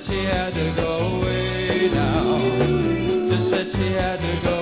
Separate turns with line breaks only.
said she had to go away now. Just said she had to go.